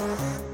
Bye.